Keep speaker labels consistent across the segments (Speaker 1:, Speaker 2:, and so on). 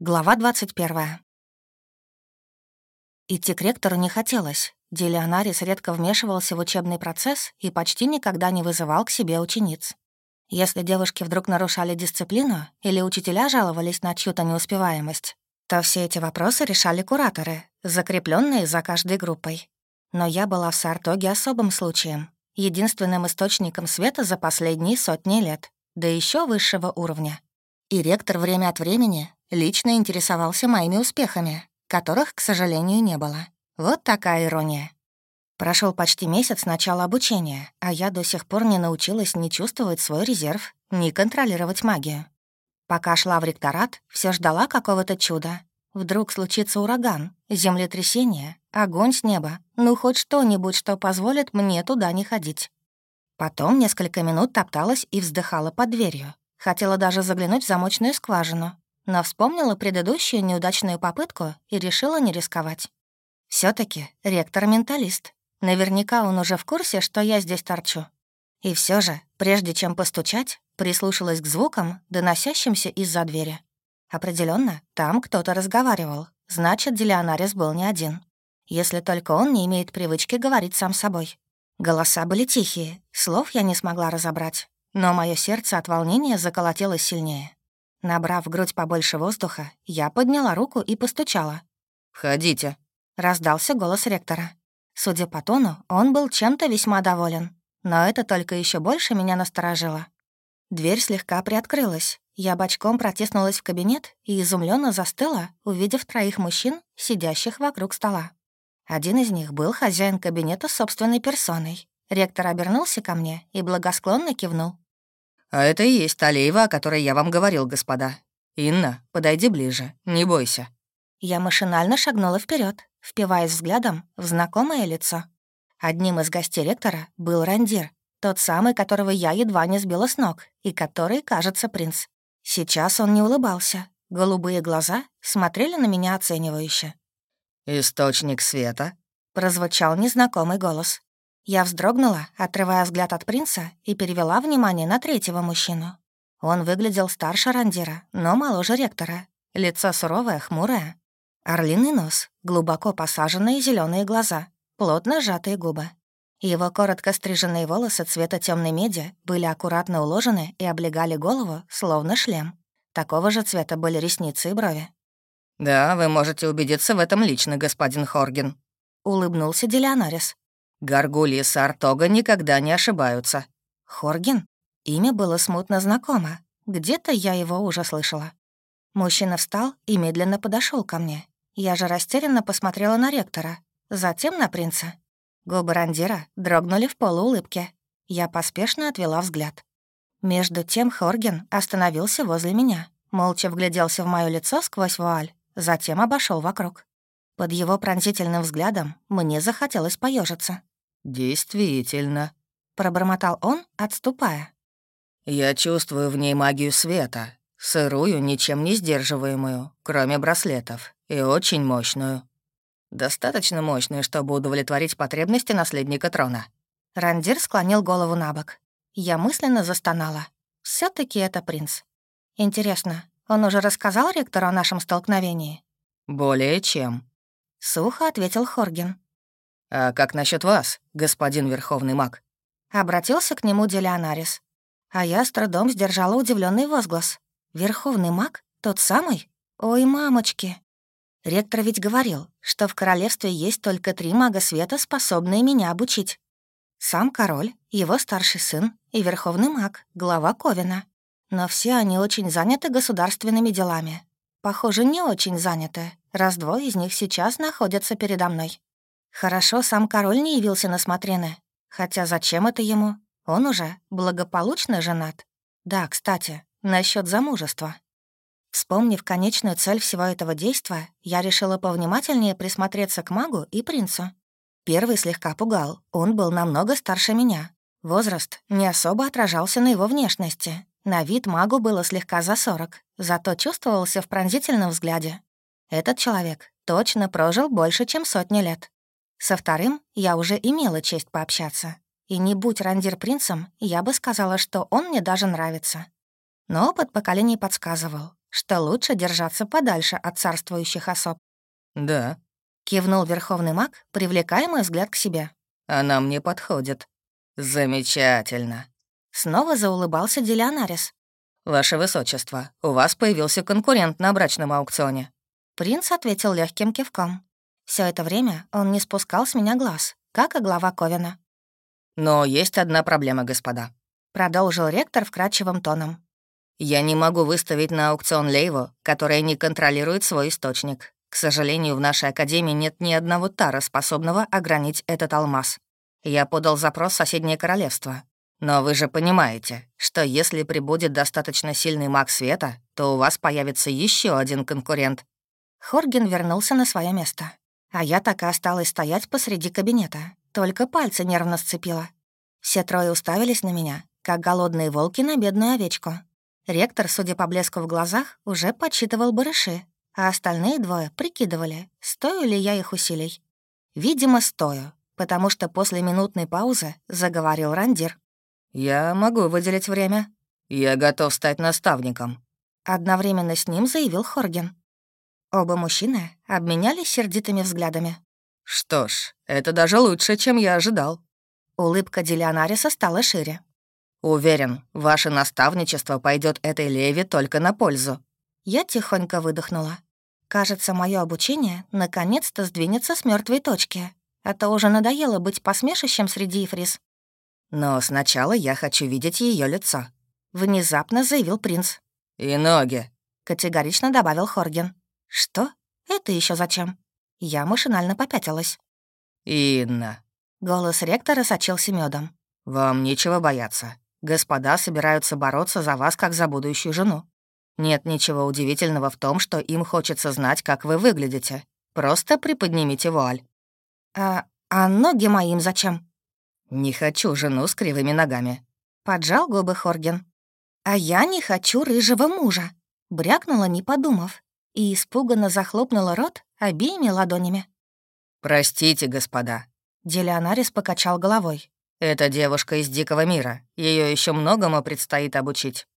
Speaker 1: Глава 21. Идти к ректору не хотелось. Делионарис редко вмешивался в учебный процесс и почти никогда не вызывал к себе учениц. Если девушки вдруг нарушали дисциплину или учителя жаловались на чью-то неуспеваемость, то все эти вопросы решали кураторы, закрепленные за каждой группой. Но я была в Сартоге особым случаем, единственным источником света за последние сотни лет, да еще высшего уровня. И ректор время от времени лично интересовался моими успехами, которых, к сожалению, не было. Вот такая ирония. Прошел почти месяц с начала обучения, а я до сих пор не научилась ни чувствовать свой резерв, ни контролировать магию. Пока шла в ректорат, все ждала какого-то чуда. Вдруг случится ураган, землетрясение, огонь с неба, ну хоть что-нибудь, что позволит мне туда не ходить. Потом несколько минут топталась и вздыхала под дверью. Хотела даже заглянуть в замочную скважину, но вспомнила предыдущую неудачную попытку и решила не рисковать. все таки ректор — менталист. Наверняка он уже в курсе, что я здесь торчу. И все же, прежде чем постучать, прислушалась к звукам, доносящимся из-за двери. Определенно, там кто-то разговаривал, значит, Делионарис был не один. Если только он не имеет привычки говорить сам собой. Голоса были тихие, слов я не смогла разобрать, но мое сердце от волнения заколотилось сильнее. Набрав в грудь побольше воздуха, я подняла руку и постучала.
Speaker 2: «Входите», —
Speaker 1: раздался голос ректора. Судя по тону, он был чем-то весьма доволен, но это только еще больше меня насторожило. Дверь слегка приоткрылась. Я бочком протиснулась в кабинет и изумленно застыла, увидев троих мужчин, сидящих вокруг стола. Один из них был хозяин кабинета собственной персоной. Ректор обернулся ко мне и благосклонно кивнул.
Speaker 2: «А это и есть Талеева, о которой я вам говорил, господа. Инна, подойди ближе, не бойся».
Speaker 1: Я машинально шагнула вперед, впиваясь взглядом в знакомое лицо. Одним из гостей ректора был Рандир, тот самый, которого я едва не сбила с ног, и который, кажется, принц. Сейчас он не улыбался. Голубые глаза смотрели на меня оценивающе.
Speaker 2: «Источник света?»
Speaker 1: — прозвучал незнакомый голос. Я вздрогнула, отрывая взгляд от принца, и перевела внимание на третьего мужчину. Он выглядел старше Рандира, но моложе ректора. Лицо суровое, хмурое. Орлиный нос, глубоко посаженные зеленые глаза, плотно сжатые губы. Его коротко стриженные волосы цвета темной меди были аккуратно уложены и облегали голову, словно шлем. Такого же цвета были ресницы и брови.
Speaker 2: «Да, вы можете убедиться в этом лично, господин Хорген», —
Speaker 1: улыбнулся Делионарис.
Speaker 2: Гаргульи Сартога никогда не ошибаются.
Speaker 1: Хорген? Имя было смутно знакомо. Где-то я его уже слышала. Мужчина встал и медленно подошел ко мне. Я же растерянно посмотрела на ректора, затем на принца. Губы Рандира дрогнули в полуулыбке. Я поспешно отвела взгляд. Между тем Хорген остановился возле меня, молча вгляделся в мое лицо сквозь вуаль, затем обошел вокруг. Под его пронзительным взглядом мне захотелось поежиться.
Speaker 2: «Действительно», —
Speaker 1: пробормотал он, отступая.
Speaker 2: «Я чувствую в ней магию света, сырую, ничем не сдерживаемую, кроме браслетов, и очень мощную. Достаточно мощную, чтобы удовлетворить потребности наследника трона».
Speaker 1: Рандир склонил голову на бок. Я мысленно застонала. все таки это принц. Интересно, он уже рассказал ректору о нашем столкновении?
Speaker 2: «Более чем», —
Speaker 1: сухо ответил Хорген.
Speaker 2: «А как насчет вас, господин Верховный маг?»
Speaker 1: Обратился к нему Делионарис. А я с трудом сдержала удивленный возглас. «Верховный маг? Тот самый? Ой, мамочки!» Ректор ведь говорил, что в королевстве есть только три мага света, способные меня обучить. Сам король, его старший сын и верховный маг, глава Ковина. Но все они очень заняты государственными делами. Похоже, не очень заняты, раз двое из них сейчас находятся передо мной. Хорошо, сам король не явился на смотрины. Хотя зачем это ему? Он уже благополучно женат. Да, кстати, насчет замужества. Вспомнив конечную цель всего этого действа, я решила повнимательнее присмотреться к магу и принцу. Первый слегка пугал, он был намного старше меня. Возраст не особо отражался на его внешности. На вид магу было слегка за сорок, зато чувствовался в пронзительном взгляде. Этот человек точно прожил больше, чем сотни лет. Со вторым я уже имела честь пообщаться. И не будь Рандир принцем, я бы сказала, что он мне даже нравится. Но опыт поколений подсказывал. что лучше держаться подальше от царствующих особ.
Speaker 2: «Да», —
Speaker 1: кивнул верховный маг, привлекая мой взгляд к себе.
Speaker 2: «Она мне подходит». «Замечательно».
Speaker 1: Снова заулыбался Делионарис.
Speaker 2: «Ваше высочество, у вас появился конкурент на брачном аукционе».
Speaker 1: Принц ответил легким кивком. Все это время он не спускал с меня глаз, как и глава Ковина.
Speaker 2: «Но есть одна проблема, господа», —
Speaker 1: продолжил ректор вкрадчивым тоном.
Speaker 2: «Я не могу выставить на аукцион Лейву, которая не контролирует свой источник. К сожалению, в нашей академии нет ни одного тара, способного огранить этот алмаз. Я подал запрос в соседнее королевство. Но вы же понимаете, что если прибудет достаточно сильный маг света, то у вас появится еще один конкурент».
Speaker 1: Хорген вернулся на свое место. А я так и осталась стоять посреди кабинета, только пальцы нервно сцепила. Все трое уставились на меня, как голодные волки на бедную овечку. Ректор, судя по блеску в глазах, уже подсчитывал барыши, а остальные двое прикидывали, стою ли я их усилий. Видимо, стою, потому что после минутной паузы заговорил Рандир.
Speaker 2: «Я могу выделить время. Я готов стать наставником», —
Speaker 1: одновременно с ним заявил Хорген. Оба мужчины обменялись сердитыми взглядами.
Speaker 2: «Что ж, это даже лучше, чем я ожидал».
Speaker 1: Улыбка Делионариса стала шире.
Speaker 2: «Уверен, ваше наставничество пойдет этой Леви только на пользу».
Speaker 1: Я тихонько выдохнула. Кажется, мое обучение наконец-то сдвинется с мертвой точки, а то уже надоело быть посмешищем среди Ифрис.
Speaker 2: «Но сначала я хочу видеть ее лицо», —
Speaker 1: внезапно заявил принц.
Speaker 2: «И ноги», —
Speaker 1: категорично добавил Хорген. «Что? Это еще зачем?» Я машинально попятилась.
Speaker 2: «Инна».
Speaker 1: Голос ректора сочился медом.
Speaker 2: «Вам нечего бояться. Господа собираются бороться за вас, как за будущую жену. Нет ничего удивительного в том, что им хочется знать, как вы выглядите. Просто приподнимите вуаль».
Speaker 1: «А, а ноги моим зачем?»
Speaker 2: «Не хочу жену с кривыми ногами», —
Speaker 1: поджал губы Хорген. «А я не хочу рыжего мужа», — брякнула, не подумав и испуганно захлопнула рот обеими ладонями.
Speaker 2: «Простите, господа», —
Speaker 1: Делионарис покачал головой.
Speaker 2: «Это девушка из дикого мира. Ее еще многому предстоит обучить».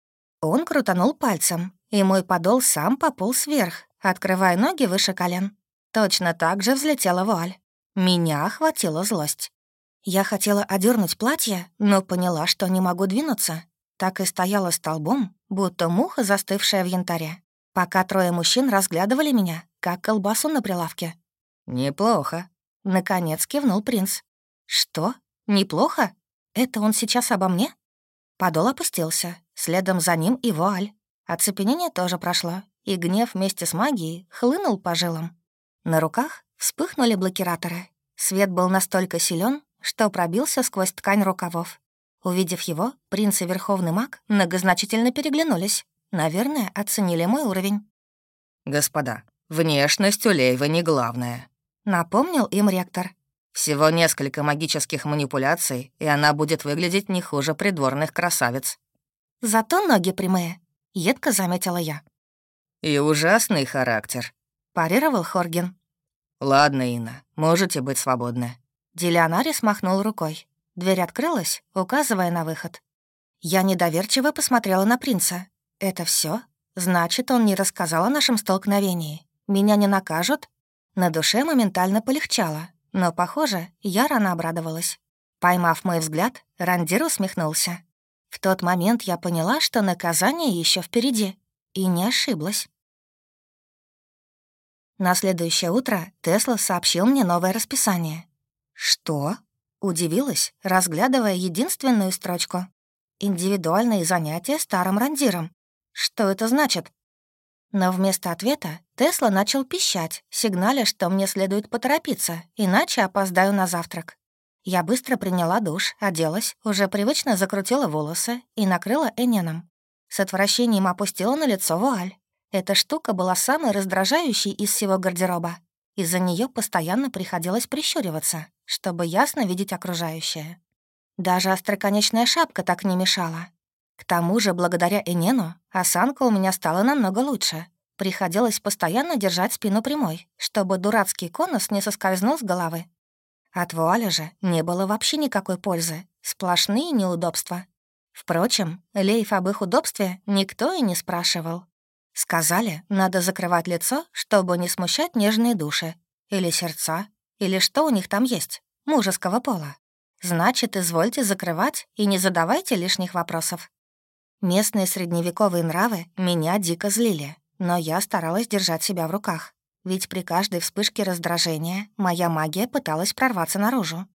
Speaker 1: Он крутанул пальцем, и мой подол сам пополз вверх, открывая ноги выше колен. Точно так же взлетела вуаль. Меня охватила злость. Я хотела одернуть платье, но поняла, что не могу двинуться. Так и стояла столбом, будто муха, застывшая в янтаре пока трое мужчин разглядывали меня, как колбасу на прилавке.
Speaker 2: «Неплохо», —
Speaker 1: наконец кивнул принц. «Что? Неплохо? Это он сейчас обо мне?» Подол опустился, следом за ним и вуаль. Оцепенение тоже прошло, и гнев вместе с магией хлынул по жилам. На руках вспыхнули блокираторы. Свет был настолько силен, что пробился сквозь ткань рукавов. Увидев его, принц и верховный маг многозначительно переглянулись. Наверное, оценили мой уровень.
Speaker 2: «Господа, внешность у Лейвы не главное», —
Speaker 1: напомнил им ректор.
Speaker 2: «Всего несколько магических манипуляций, и она будет выглядеть не хуже придворных красавиц».
Speaker 1: «Зато ноги прямые», — едко заметила я.
Speaker 2: «И ужасный характер», —
Speaker 1: парировал Хорген.
Speaker 2: «Ладно, Инна, можете быть свободны».
Speaker 1: Делионарис махнул рукой. Дверь открылась, указывая на выход. Я недоверчиво посмотрела на принца. «Это все? Значит, он не рассказал о нашем столкновении. Меня не накажут?» На душе моментально полегчало, но, похоже, я рано обрадовалась. Поймав мой взгляд, Рандир усмехнулся. В тот момент я поняла, что наказание еще впереди, и не ошиблась. На следующее утро Тесла сообщил мне новое расписание. «Что?» — удивилась, разглядывая единственную строчку. «Индивидуальные занятия старым рандиром. Что это значит? Но вместо ответа Тесла начал пищать, сигналя, что мне следует поторопиться, иначе опоздаю на завтрак. Я быстро приняла душ, оделась, уже привычно закрутила волосы и накрыла Эненом. С отвращением опустила на лицо вуаль. Эта штука была самой раздражающей из всего гардероба. Из-за нее постоянно приходилось прищуриваться, чтобы ясно видеть окружающее. Даже остроконечная шапка так не мешала, к тому же, благодаря Энену, осанка у меня стала намного лучше. Приходилось постоянно держать спину прямой, чтобы дурацкий конус не соскользнул с головы. От вуаля же не было вообще никакой пользы, сплошные неудобства. Впрочем, Лейф об их удобстве никто и не спрашивал. Сказали, надо закрывать лицо, чтобы не смущать нежные души. Или сердца. Или что у них там есть, мужеского пола. Значит, извольте закрывать и не задавайте лишних вопросов. Местные средневековые нравы меня дико злили, но я старалась держать себя в руках. Ведь при каждой вспышке раздражения моя магия пыталась прорваться наружу.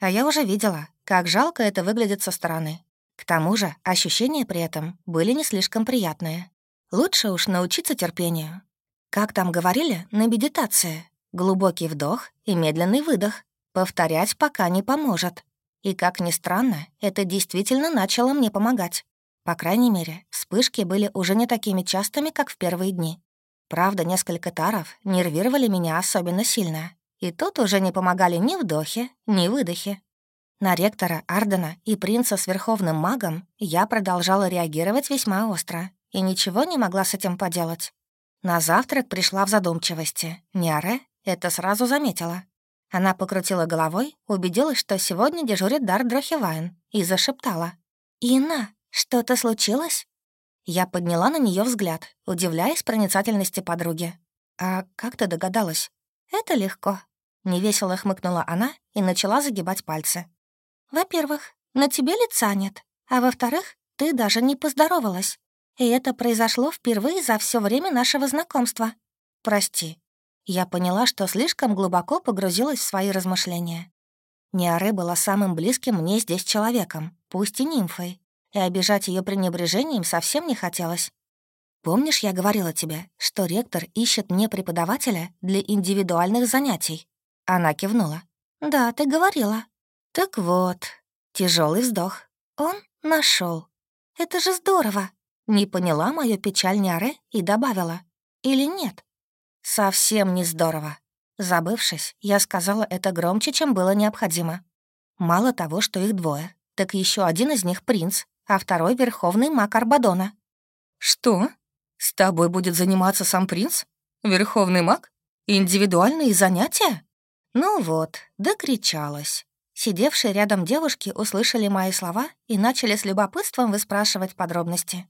Speaker 1: А я уже видела, как жалко это выглядит со стороны. К тому же ощущения при этом были не слишком приятные. Лучше уж научиться терпению. Как там говорили, на медитации. Глубокий вдох и медленный выдох. Повторять пока не поможет. И, как ни странно, это действительно начало мне помогать. По крайней мере, вспышки были уже не такими частыми, как в первые дни. Правда, несколько таров нервировали меня особенно сильно. И тут уже не помогали ни вдохи, ни выдохи. На ректора Ардена и принца с верховным магом я продолжала реагировать весьма остро и ничего не могла с этим поделать. На завтрак пришла в задумчивости. Ниаре это сразу заметила. Она покрутила головой, убедилась, что сегодня дежурит Дар Дрохивайн, и зашептала. «Инна, что-то случилось?» Я подняла на нее взгляд, удивляясь проницательности подруги. «А как ты догадалась?» «Это легко». Невесело хмыкнула она и начала загибать пальцы. «Во-первых, на тебе лица нет, а во-вторых, ты даже не поздоровалась. И это произошло впервые за все время нашего знакомства. Прости. Я поняла, что слишком глубоко погрузилась в свои размышления. Ниаре была самым близким мне здесь человеком, пусть и нимфой, и обижать ее пренебрежением совсем не хотелось. Помнишь, я говорила тебе, что ректор ищет мне преподавателя для индивидуальных занятий? Она кивнула. Да, ты говорила. Так вот, тяжелый вздох. Он нашел. Это же здорово. Не поняла мою печаль Няре и добавила. Или нет? Совсем не здорово. Забывшись, я сказала это громче, чем было необходимо. Мало того, что их двое, так еще один из них принц, а второй — верховный маг Арбадона. «Что? С тобой будет заниматься сам принц? Верховный маг? Индивидуальные занятия?» Ну вот, докричалась. Сидевшие рядом девушки услышали мои слова и начали с любопытством выспрашивать подробности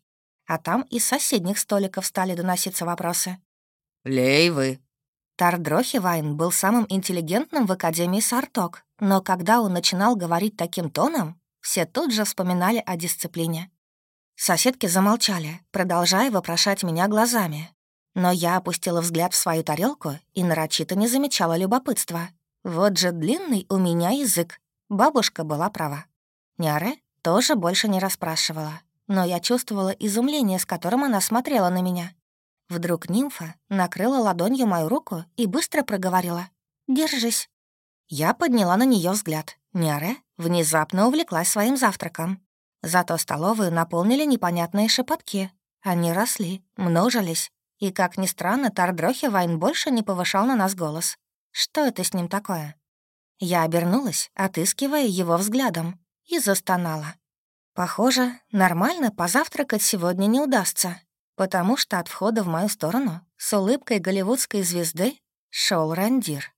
Speaker 1: а там из соседних столиков стали доноситься вопросы.
Speaker 2: «Лейвы».
Speaker 1: Тардрохи Вайн был самым интеллигентным в Академии Сарток, но когда он начинал говорить таким тоном, все тут же вспоминали о дисциплине. Соседки замолчали, продолжая вопрошать меня глазами. Но я опустила взгляд в свою тарелку и нарочито не замечала любопытства. Вот же длинный у меня язык. Бабушка была права. Няре тоже больше не расспрашивала, но я чувствовала изумление, с которым она смотрела на меня. Вдруг нимфа накрыла ладонью мою руку и быстро проговорила «Держись». Я подняла на нее взгляд. Няре внезапно увлеклась своим завтраком. Зато столовую наполнили непонятные шепотки. Они росли, множились. И, как ни странно, Тардрохи Вайн больше не повышал на нас голос. Что это с ним такое? Я обернулась, отыскивая его взглядом, и застонала. Похоже, нормально позавтракать сегодня не удастся, потому что от входа в мою сторону с улыбкой голливудской звезды шел Рандир.